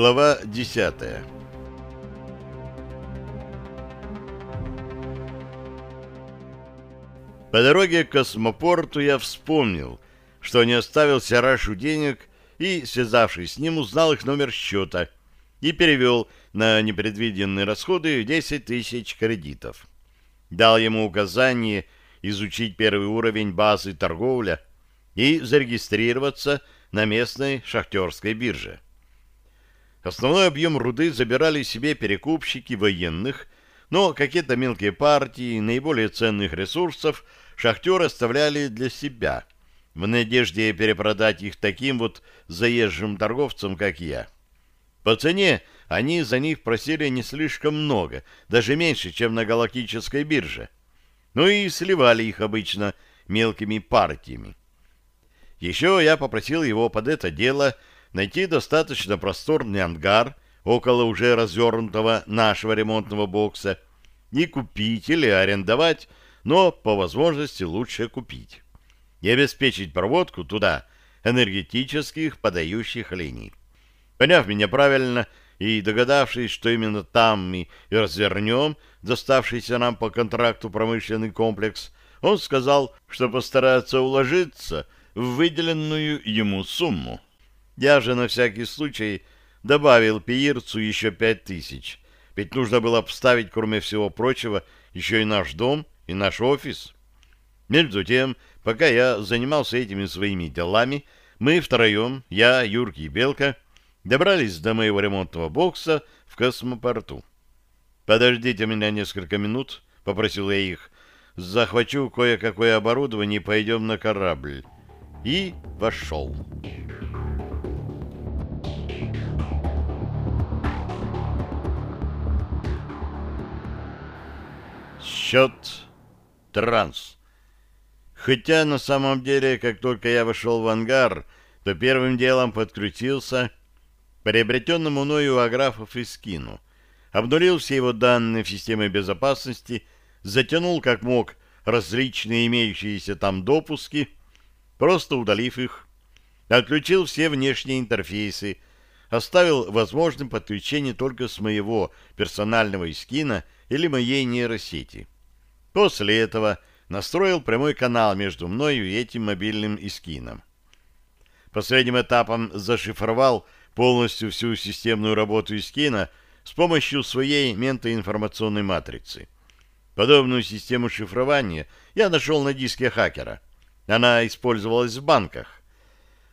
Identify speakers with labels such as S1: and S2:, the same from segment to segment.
S1: Глава 10 По дороге к космопорту я вспомнил, что не оставил Сарашу денег и, связавшись с ним, узнал их номер счета и перевел на непредвиденные расходы 10 тысяч кредитов. Дал ему указание изучить первый уровень базы торговля и зарегистрироваться на местной шахтерской бирже. Основной объем руды забирали себе перекупщики военных, но какие-то мелкие партии наиболее ценных ресурсов шахтеры оставляли для себя, в надежде перепродать их таким вот заезжим торговцам, как я. По цене они за них просили не слишком много, даже меньше, чем на галактической бирже. Ну и сливали их обычно мелкими партиями. Еще я попросил его под это дело найти достаточно просторный ангар около уже развернутого нашего ремонтного бокса и купить или арендовать, но по возможности лучше купить. И обеспечить проводку туда энергетических подающих линий. Поняв меня правильно и догадавшись, что именно там мы и развернем доставшийся нам по контракту промышленный комплекс, он сказал, что постарается уложиться в выделенную ему сумму. Я же на всякий случай добавил пиирцу еще пять тысяч, ведь нужно было обставить, кроме всего прочего, еще и наш дом, и наш офис. Между тем, пока я занимался этими своими делами, мы втроем, я, Юрки и Белка, добрались до моего ремонтного бокса в космопорту. «Подождите меня несколько минут», — попросил я их, — «захвачу кое-какое оборудование и пойдем на корабль». И вошел. Счет транс. Хотя на самом деле, как только я вошел в ангар, то первым делом подключился к приобретенному мною аграфов и скину, обнулил все его данные в системе безопасности, затянул как мог различные имеющиеся там допуски, просто удалив их, отключил все внешние интерфейсы, оставил возможным подключение только с моего персонального искина или моей нейросети. После этого настроил прямой канал между мною и этим мобильным искином. Последним этапом зашифровал полностью всю системную работу искина с помощью своей ментоинформационной матрицы. Подобную систему шифрования я нашел на диске хакера. Она использовалась в банках.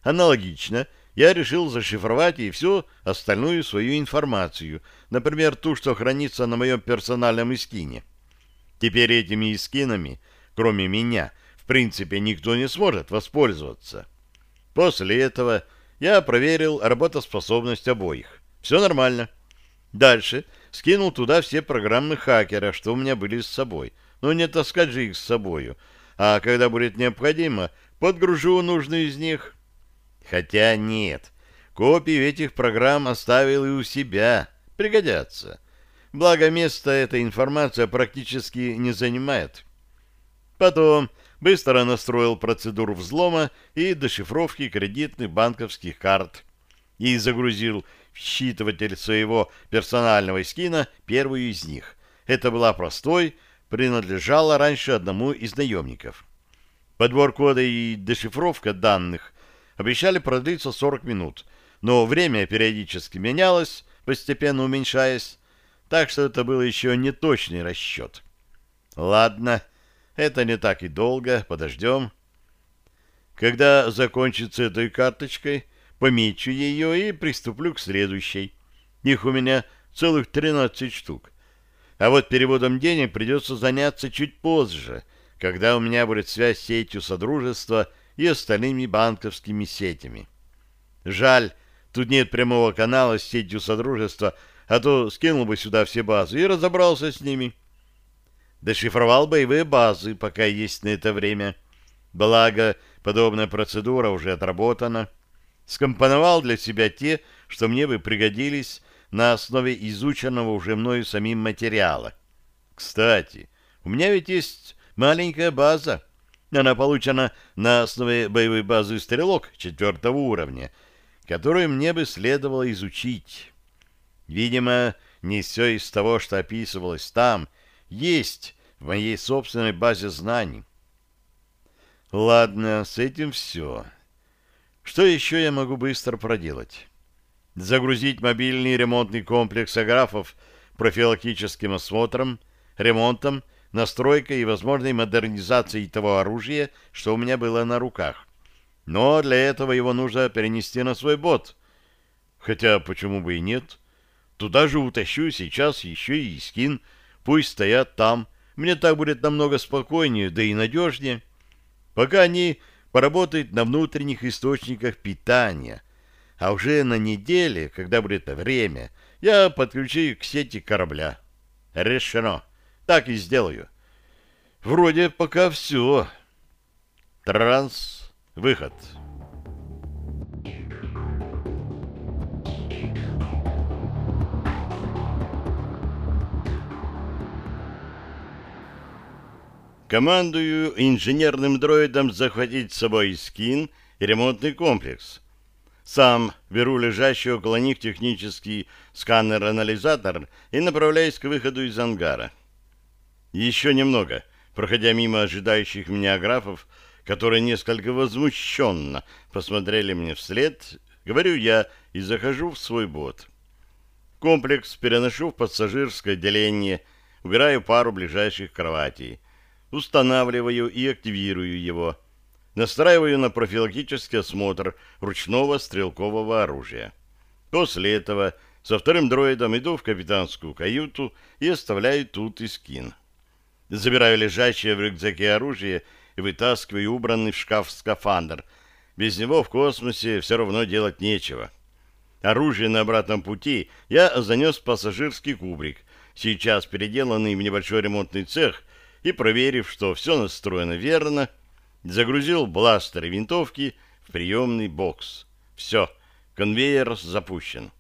S1: Аналогично я решил зашифровать и всю остальную свою информацию, например, ту, что хранится на моем персональном искине. Теперь этими искинами, кроме меня, в принципе, никто не сможет воспользоваться. После этого я проверил работоспособность обоих. Все нормально. Дальше скинул туда все программы хакера, что у меня были с собой. Но не таскать же их с собою. А когда будет необходимо, подгружу нужную из них. Хотя нет, копии этих программ оставил и у себя. Пригодятся. Благо, место эта информация практически не занимает. Потом быстро настроил процедуру взлома и дешифровки кредитных банковских карт и загрузил в считыватель своего персонального скина первую из них. Это была простой, принадлежала раньше одному из наемников. Подбор кода и дешифровка данных обещали продлиться 40 минут, но время периодически менялось, постепенно уменьшаясь, так что это был еще не точный расчет. Ладно, это не так и долго, подождем. Когда закончится этой карточкой, помечу ее и приступлю к следующей. Их у меня целых 13 штук. А вот переводом денег придется заняться чуть позже, когда у меня будет связь с сетью Содружества и остальными банковскими сетями. Жаль, тут нет прямого канала с сетью Содружества, а то скинул бы сюда все базы и разобрался с ними. Дешифровал боевые базы, пока есть на это время. Благо, подобная процедура уже отработана. Скомпоновал для себя те, что мне бы пригодились на основе изученного уже мною самим материала. Кстати, у меня ведь есть маленькая база. Она получена на основе боевой базы «Стрелок» четвертого уровня — которую мне бы следовало изучить. Видимо, не все из того, что описывалось там, есть в моей собственной базе знаний. Ладно, с этим все. Что еще я могу быстро проделать? Загрузить мобильный ремонтный комплекс аграфов профилактическим осмотром, ремонтом, настройкой и возможной модернизацией того оружия, что у меня было на руках. Но для этого его нужно перенести на свой бот. Хотя почему бы и нет? Туда же утащу сейчас еще и скин. Пусть стоят там. Мне так будет намного спокойнее, да и надежнее. Пока они поработают на внутренних источниках питания. А уже на неделе, когда будет время, я подключу их к сети корабля. Решено. Так и сделаю. Вроде пока все. Транс. Выход. Командую инженерным дроидом захватить с собой скин и ремонтный комплекс. Сам беру лежащий около них технический сканер-анализатор и направляюсь к выходу из ангара. Еще немного, проходя мимо ожидающих меня графов, которые несколько возмущенно посмотрели мне вслед, говорю я и захожу в свой бот. Комплекс переношу в пассажирское отделение, убираю пару ближайших кроватей, устанавливаю и активирую его, настраиваю на профилактический осмотр ручного стрелкового оружия. После этого со вторым дроидом иду в капитанскую каюту и оставляю тут и скин. Забираю лежащее в рюкзаке оружие и вытаскиваю убранный в шкаф скафандр. Без него в космосе все равно делать нечего. Оружие на обратном пути я занес в пассажирский кубрик, сейчас переделанный в небольшой ремонтный цех, и, проверив, что все настроено верно, загрузил бластеры и винтовки в приемный бокс. Все, конвейер запущен.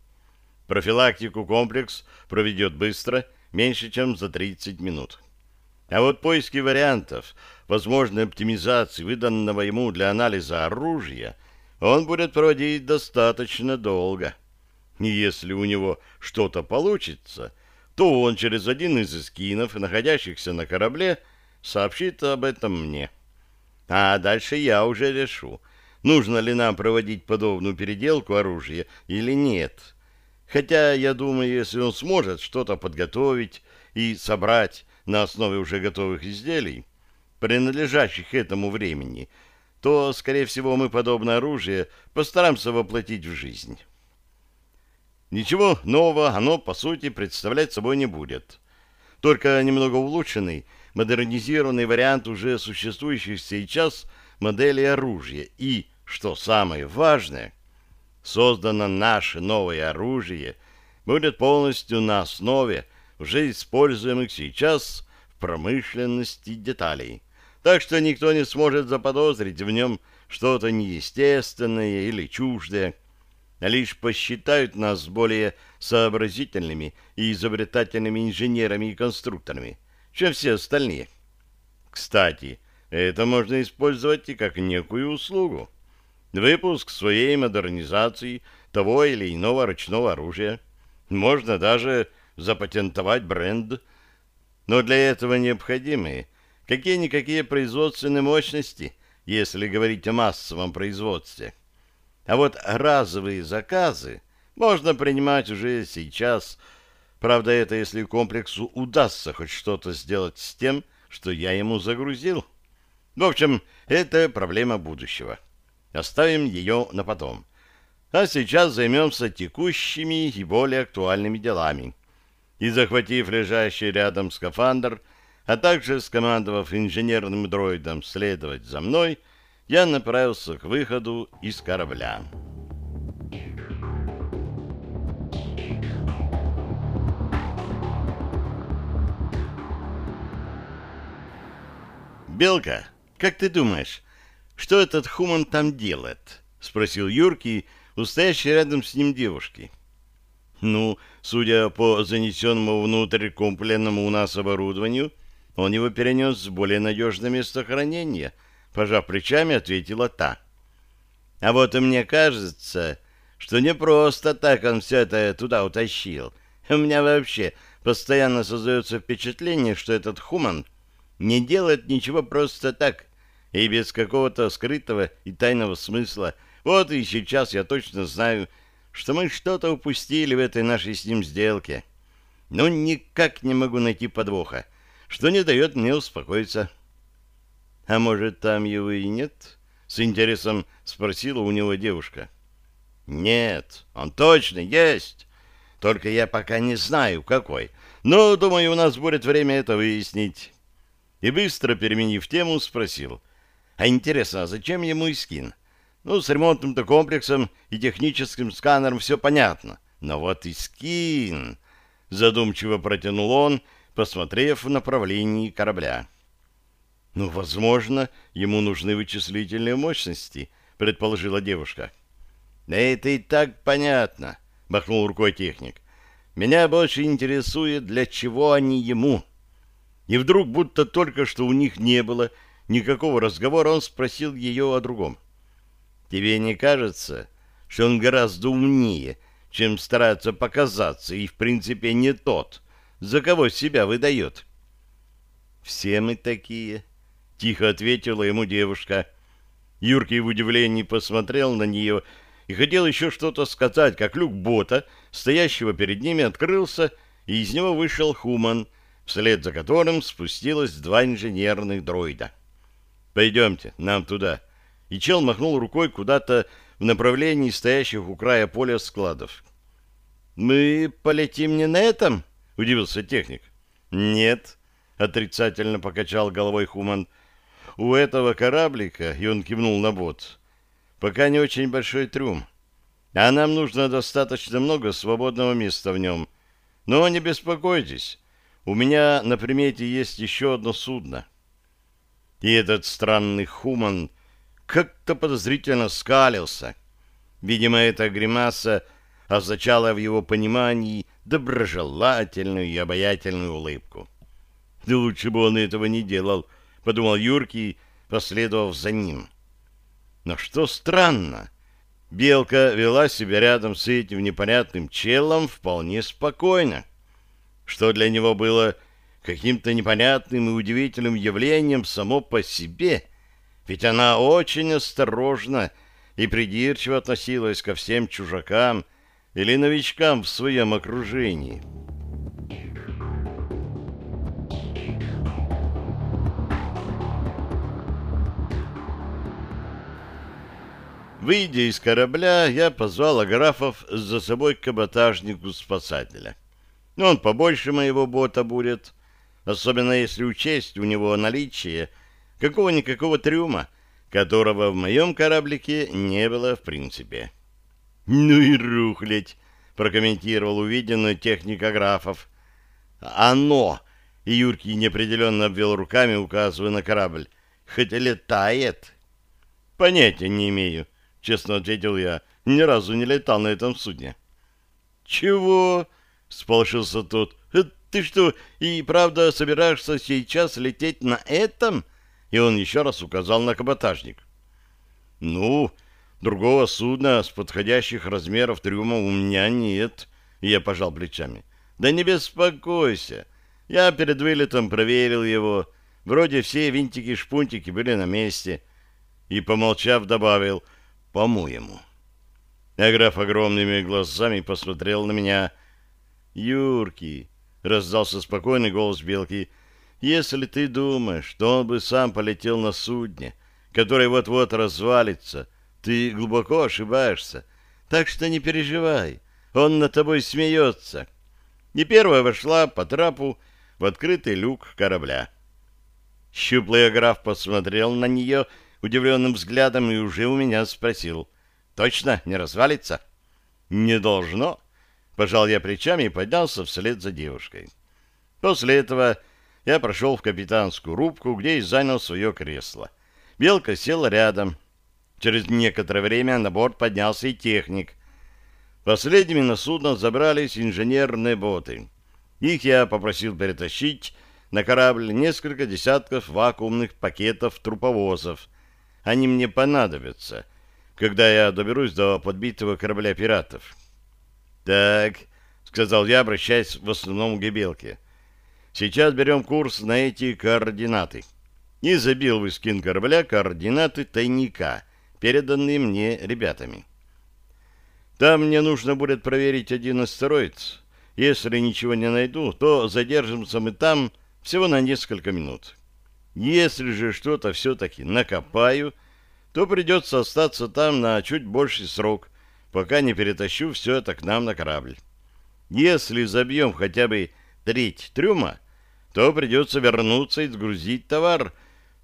S1: Профилактику комплекс проведет быстро, меньше, чем за 30 минут. А вот поиски вариантов, возможной оптимизации выданного ему для анализа оружия, он будет проводить достаточно долго. И если у него что-то получится, то он через один из эскинов, находящихся на корабле, сообщит об этом мне. А дальше я уже решу, нужно ли нам проводить подобную переделку оружия или нет. Хотя, я думаю, если он сможет что-то подготовить и собрать на основе уже готовых изделий, принадлежащих этому времени, то, скорее всего, мы подобное оружие постараемся воплотить в жизнь. Ничего нового оно, по сути, представлять собой не будет. Только немного улучшенный, модернизированный вариант уже существующих сейчас моделей оружия. И, что самое важное, создано наше новое оружие будет полностью на основе уже используемых сейчас в промышленности деталей. Так что никто не сможет заподозрить в нем что-то неестественное или чуждое, лишь посчитают нас более сообразительными и изобретательными инженерами и конструкторами, чем все остальные. Кстати, это можно использовать и как некую услугу. Выпуск своей модернизации того или иного ручного оружия. Можно даже запатентовать бренд. Но для этого необходимы какие-никакие производственные мощности, если говорить о массовом производстве. А вот разовые заказы можно принимать уже сейчас. Правда, это если комплексу удастся хоть что-то сделать с тем, что я ему загрузил. В общем, это проблема будущего. Оставим ее на потом. А сейчас займемся текущими и более актуальными делами и, захватив лежащий рядом скафандр, а также скомандовав инженерным дроидом следовать за мной, я направился к выходу из корабля. «Белка, как ты думаешь, что этот Хуман там делает?» — спросил Юрки, у стоящей рядом с ним девушки. Ну, судя по занесенному внутрь купленному у нас оборудованию, он его перенес в более надежное место хранения, пожав плечами, ответила та. А вот мне кажется, что не просто так он все это туда утащил. У меня вообще постоянно создается впечатление, что этот Хуман не делает ничего просто так и без какого-то скрытого и тайного смысла. Вот и сейчас я точно знаю, что мы что-то упустили в этой нашей с ним сделке. Но никак не могу найти подвоха, что не дает мне успокоиться. — А может, там его и нет? — с интересом спросила у него девушка. — Нет, он точно есть. Только я пока не знаю, какой. Но, думаю, у нас будет время это выяснить. И быстро переменив тему, спросил. А интересно, а зачем ему Искин? Ну, с ремонтным-то комплексом и техническим сканером все понятно. Но вот Искин... Задумчиво протянул он, посмотрев в направлении корабля. «Ну, возможно, ему нужны вычислительные мощности», — предположила девушка. «Это и так понятно», — махнул рукой техник. «Меня больше интересует, для чего они ему». И вдруг, будто только что у них не было никакого разговора, он спросил ее о другом. «Тебе не кажется, что он гораздо умнее, чем старается показаться, и в принципе не тот, за кого себя выдает?» «Все мы такие», — тихо ответила ему девушка. Юркий в удивлении посмотрел на нее и хотел еще что-то сказать, как люк бота, стоящего перед ними, открылся, и из него вышел Хуман, вслед за которым спустилось два инженерных дроида. «Пойдемте, нам туда». И чел махнул рукой куда-то в направлении стоящих у края поля складов. «Мы полетим не на этом?» — удивился техник. «Нет», — отрицательно покачал головой Хуман у этого кораблика, и он кивнул на бот, пока не очень большой трюм. А нам нужно достаточно много свободного места в нем. Но не беспокойтесь, у меня на примете есть еще одно судно. И этот странный Хуман как-то подозрительно скалился. Видимо, эта гримаса означала в его понимании доброжелательную и обаятельную улыбку. Да лучше бы он этого не делал, подумал Юркий, последовав за ним. Но что странно, Белка вела себя рядом с этим непонятным челом вполне спокойно, что для него было каким-то непонятным и удивительным явлением само по себе, ведь она очень осторожно и придирчиво относилась ко всем чужакам или новичкам в своем окружении. Выйдя из корабля, я позвал Аграфов за собой к каботажнику спасателя. Он побольше моего бота будет, особенно если учесть у него наличие какого-никакого трюма, которого в моем кораблике не было в принципе. «Ну и рухлядь!» — прокомментировал увиденную техника графов. «Оно!» — и Юркий неопределенно обвел руками, указывая на корабль. «Хоть летает?» «Понятия не имею», честно ответил я. Ни разу не летал на этом судне. Чего? Сполошился тот. «Э, ты что, и правда собираешься сейчас лететь на этом? И он еще раз указал на каботажник. Ну, другого судна с подходящих размеров трюма у меня нет. Я пожал плечами. Да не беспокойся. Я перед вылетом проверил его. Вроде все винтики-шпунтики были на месте. И, помолчав, добавил — по-моему. А граф огромными глазами посмотрел на меня. «Юрки!» — раздался спокойный голос Белки. «Если ты думаешь, что он бы сам полетел на судне, которое вот-вот развалится, ты глубоко ошибаешься. Так что не переживай, он над тобой смеется». И первая вошла по трапу в открытый люк корабля. Щуплый граф посмотрел на нее удивленным взглядом и уже у меня спросил. «Точно не развалится?» «Не должно», — пожал я плечами и поднялся вслед за девушкой. После этого я прошел в капитанскую рубку, где и занял свое кресло. Белка села рядом. Через некоторое время на борт поднялся и техник. Последними на судно забрались инженерные боты. Их я попросил перетащить на корабль несколько десятков вакуумных пакетов труповозов, они мне понадобятся. когда я доберусь до подбитого корабля пиратов. «Так», — сказал я, обращаясь в основном к Гебелке, — «сейчас берем курс на эти координаты». И забил в скин корабля координаты тайника, переданные мне ребятами. Там мне нужно будет проверить один астероид. Если ничего не найду, то задержимся мы там всего на несколько минут. Если же что-то все-таки накопаю, то придется остаться там на чуть больший срок, пока не перетащу все это к нам на корабль. Если забьем хотя бы треть трюма, то придется вернуться и сгрузить товар,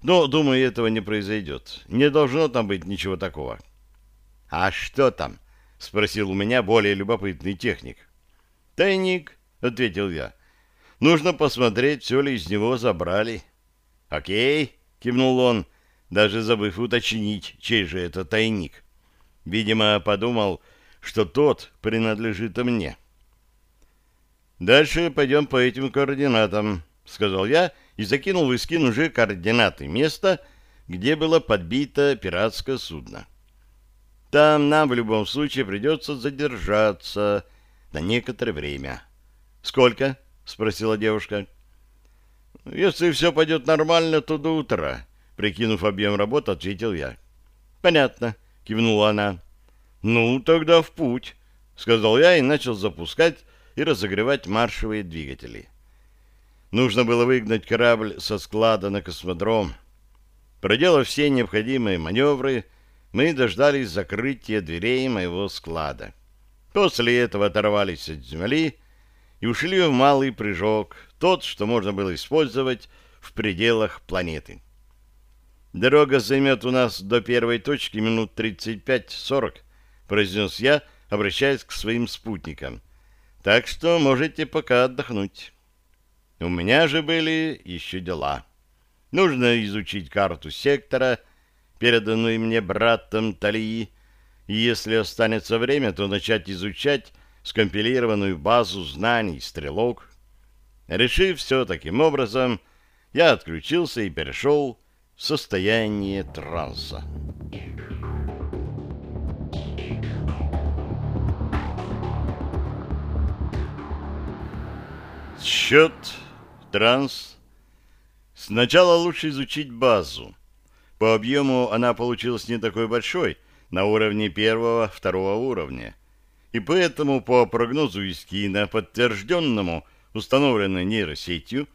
S1: но, думаю, этого не произойдет. Не должно там быть ничего такого. — А что там? — спросил у меня более любопытный техник. — Тайник, — ответил я. — Нужно посмотреть, все ли из него забрали. — Окей, — кивнул он, даже забыв уточнить, чей же это тайник. Видимо, подумал, что тот принадлежит мне. «Дальше пойдем по этим координатам», — сказал я и закинул в Искин уже координаты места, где было подбито пиратское судно. «Там нам в любом случае придется задержаться на некоторое время». «Сколько?» — спросила девушка. «Если все пойдет нормально, то до утра», — прикинув объем работы, ответил я. «Понятно», — кивнула она. «Ну, тогда в путь», — сказал я и начал запускать и разогревать маршевые двигатели. Нужно было выгнать корабль со склада на космодром. Проделав все необходимые маневры, мы дождались закрытия дверей моего склада. После этого оторвались от земли и ушли в малый прыжок, тот, что можно было использовать в пределах планеты. Дорога займет у нас до первой точки минут 35-40, произнес я, обращаясь к своим спутникам. Так что можете пока отдохнуть. У меня же были еще дела. Нужно изучить карту сектора, переданную мне братом Талии, и если останется время, то начать изучать скомпилированную базу знаний «Стрелок». Решив все таким образом, я отключился и перешел состояние транса. Счет, транс. Сначала лучше изучить базу. По объему она получилась не такой большой, на уровне первого, второго уровня. И поэтому, по прогнозу Искина, подтвержденному установленной нейросетью,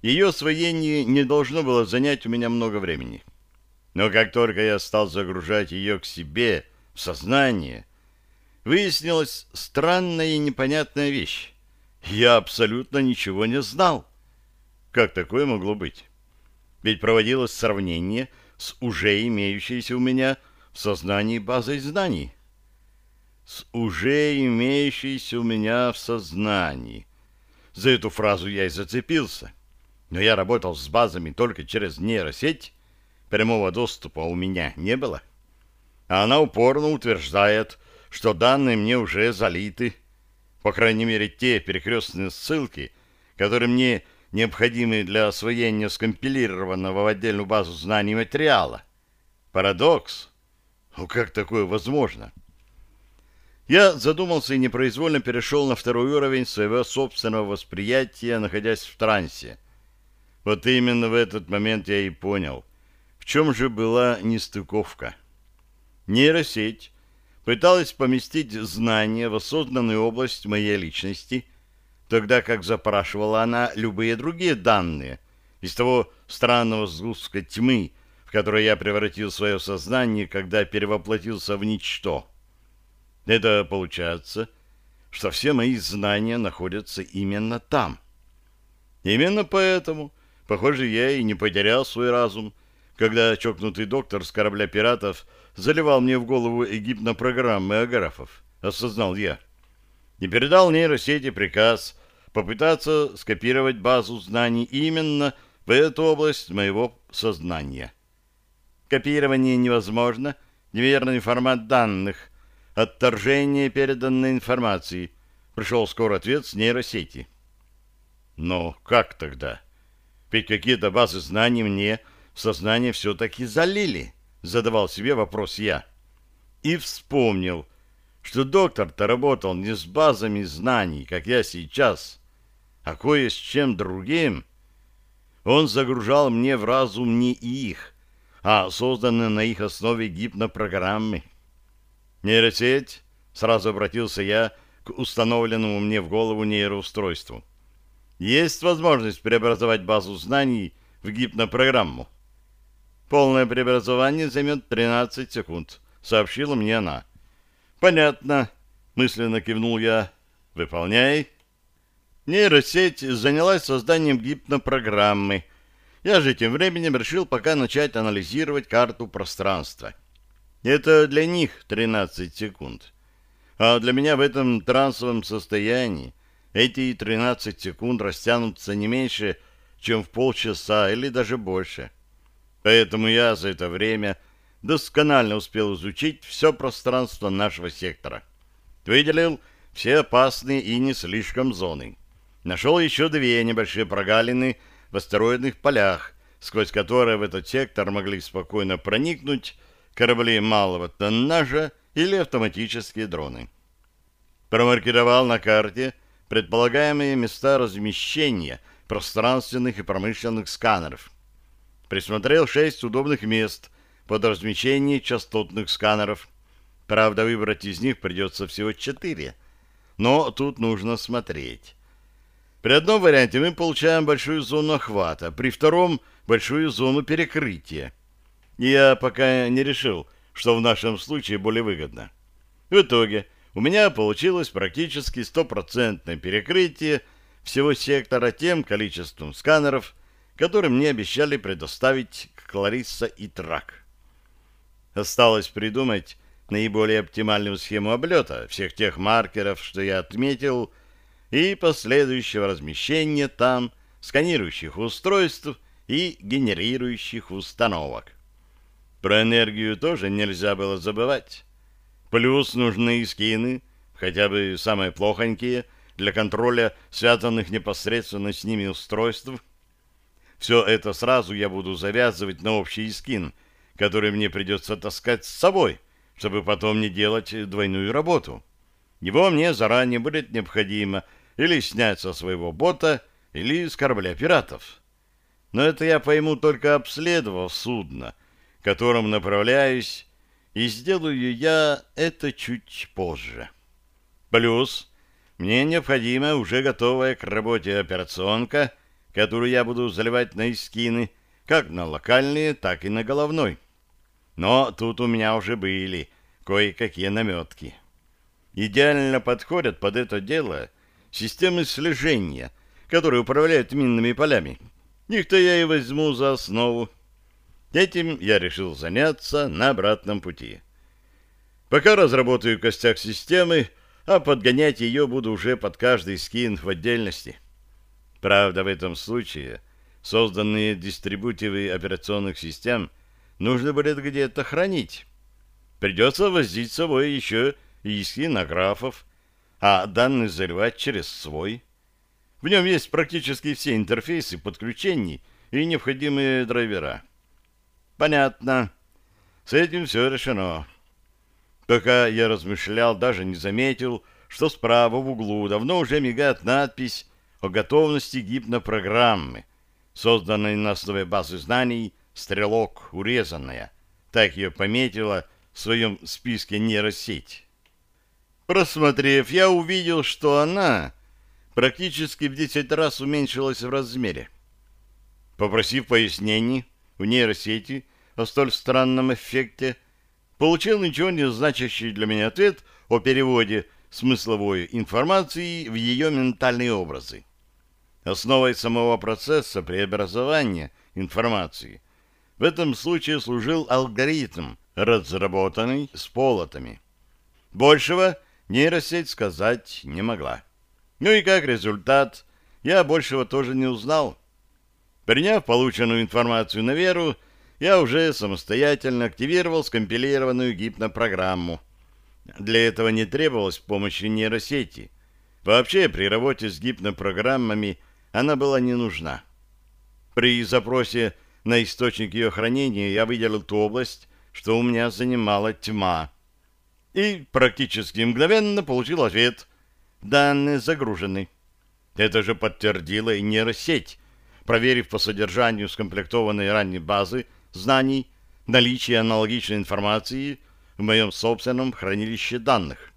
S1: ее освоение не должно было занять у меня много времени. Но как только я стал загружать ее к себе, в сознание, выяснилась странная и непонятная вещь. Я абсолютно ничего не знал. Как такое могло быть? Ведь проводилось сравнение с уже имеющейся у меня в сознании базой знаний. С уже имеющейся у меня в сознании. За эту фразу я и зацепился. Но я работал с базами только через нейросеть, прямого доступа у меня не было. А она упорно утверждает, что данные мне уже залиты. По крайней мере, те перекрестные ссылки, которые мне необходимы для освоения скомпилированного в отдельную базу знаний материала. Парадокс. Ну как такое возможно? Я задумался и непроизвольно перешел на второй уровень своего собственного восприятия, находясь в трансе. Вот именно в этот момент я и понял, в чем же была нестыковка. Нейросеть пыталась поместить знания в осознанную область моей личности, тогда как запрашивала она любые другие данные из того странного сгустка тьмы, в который я превратил свое сознание, когда перевоплотился в ничто. Это получается, что все мои знания находятся именно там. Именно поэтому Похоже, я и не потерял свой разум, когда чокнутый доктор с корабля пиратов заливал мне в голову эгипнопрограммы аграфов, осознал я. И передал нейросети приказ попытаться скопировать базу знаний именно в эту область моего сознания. Копирование невозможно, неверный формат данных, отторжение переданной информации. Пришел скоро ответ с нейросети. Но как тогда? Ведь какие-то базы знаний мне в сознание все-таки залили, задавал себе вопрос я. И вспомнил, что доктор-то работал не с базами знаний, как я сейчас, а кое с чем другим. Он загружал мне в разум не их, а созданные на их основе гипнопрограммы. Нейросеть, сразу обратился я к установленному мне в голову нейроустройству. Есть возможность преобразовать базу знаний в гипнопрограмму. Полное преобразование займет 13 секунд, сообщила мне она. Понятно, мысленно кивнул я. Выполняй. Нейросеть занялась созданием гипнопрограммы. Я же тем временем решил пока начать анализировать карту пространства. Это для них 13 секунд. А для меня в этом трансовом состоянии эти 13 секунд растянутся не меньше, чем в полчаса или даже больше. Поэтому я за это время досконально успел изучить все пространство нашего сектора. Выделил все опасные и не слишком зоны. Нашел еще две небольшие прогалины в астероидных полях, сквозь которые в этот сектор могли спокойно проникнуть корабли малого тоннажа или автоматические дроны. Промаркировал на карте предполагаемые места размещения пространственных и промышленных сканеров. Присмотрел шесть удобных мест под размещение частотных сканеров. Правда, выбрать из них придется всего четыре. Но тут нужно смотреть. При одном варианте мы получаем большую зону охвата, при втором — большую зону перекрытия. Я пока не решил, что в нашем случае более выгодно. В итоге у меня получилось практически стопроцентное перекрытие всего сектора тем количеством сканеров, которые мне обещали предоставить Кларисса и Трак. Осталось придумать наиболее оптимальную схему облета всех тех маркеров, что я отметил, и последующего размещения там сканирующих устройств и генерирующих установок. Про энергию тоже нельзя было забывать. Плюс нужны скины, хотя бы самые плохонькие, для контроля связанных непосредственно с ними устройств. Все это сразу я буду завязывать на общий скин, который мне придется таскать с собой, чтобы потом не делать двойную работу. Его мне заранее будет необходимо или снять со своего бота, или с корабля пиратов. Но это я пойму только обследовав судно — которым направляюсь, и сделаю я это чуть позже. Плюс мне необходима уже готовая к работе операционка, которую я буду заливать на искины, как на локальные, так и на головной. Но тут у меня уже были кое-какие наметки. Идеально подходят под это дело системы слежения, которые управляют минными полями. Их-то я и возьму за основу. Этим я решил заняться на обратном пути. Пока разработаю костяк системы, а подгонять ее буду уже под каждый скин в отдельности. Правда, в этом случае созданные дистрибутивы операционных систем нужно будет где-то хранить. Придется возить с собой еще и скинографов, а данные заливать через свой. В нем есть практически все интерфейсы подключений и необходимые драйвера. Понятно. С этим все решено. Пока я размышлял, даже не заметил, что справа в углу давно уже мигает надпись о готовности гипнопрограммы, созданной на основе базы знаний «Стрелок урезанная». Так ее пометила в своем списке нейросеть. Просмотрев, я увидел, что она практически в 10 раз уменьшилась в размере. Попросив пояснений у нейросети, о столь странном эффекте, получил ничего не значащий для меня ответ о переводе смысловой информации в ее ментальные образы. Основой самого процесса преобразования информации в этом случае служил алгоритм, разработанный с полотами. Большего нейросеть сказать не могла. Ну и как результат, я большего тоже не узнал. Приняв полученную информацию на веру, я уже самостоятельно активировал скомпилированную гипнопрограмму. Для этого не требовалось помощи нейросети. Вообще, при работе с гипнопрограммами она была не нужна. При запросе на источник ее хранения я выделил ту область, что у меня занимала тьма. и практически мгновенно получил ответ. Данные загружены. Это же подтвердила и нейросеть, проверив по содержанию скомплектованной ранней базы знаний наличие аналогичной информации в моем собственном хранилище данных.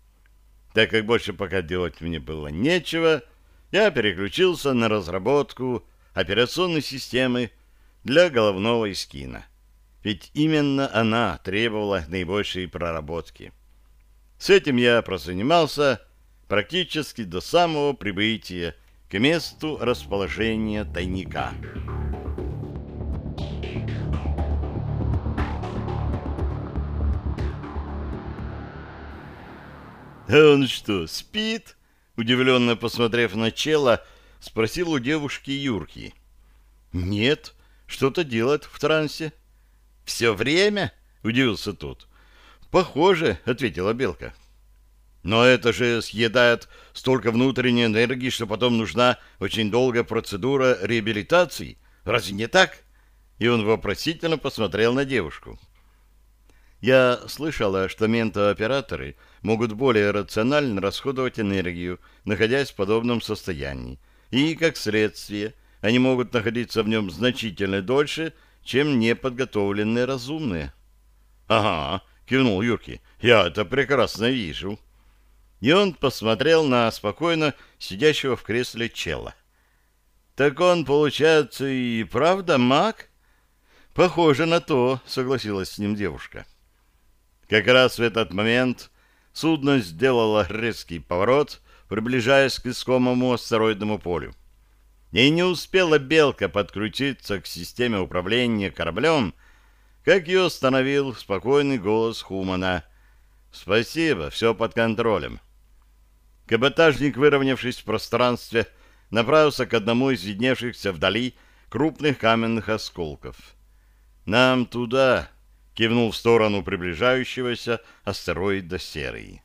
S1: Так как больше пока делать мне было нечего, я переключился на разработку операционной системы для головного эскина. Ведь именно она требовала наибольшей проработки. С этим я прозанимался практически до самого прибытия к месту расположения тайника. Он что, спит?» Удивленно посмотрев на чела, спросил у девушки Юрки. «Нет, что-то делает в трансе». «Все время?» — удивился тот. «Похоже», — ответила Белка. «Но это же съедает столько внутренней энергии, что потом нужна очень долгая процедура реабилитации. Разве не так?» И он вопросительно посмотрел на девушку. Я слышала, что ментооператоры могут более рационально расходовать энергию, находясь в подобном состоянии, и, как следствие, они могут находиться в нем значительно дольше, чем неподготовленные разумные. — Ага, — кивнул Юрки, — я это прекрасно вижу. И он посмотрел на спокойно сидящего в кресле чела. — Так он, получается, и правда маг? — Похоже на то, — согласилась с ним девушка. — как раз в этот момент судно сделало резкий поворот, приближаясь к искомому астероидному полю. И не успела Белка подключиться к системе управления кораблем, как ее остановил спокойный голос Хумана. «Спасибо, все под контролем». Каботажник, выровнявшись в пространстве, направился к одному из видневшихся вдали крупных каменных осколков. «Нам туда», кивнул в сторону приближающегося астероида Серый.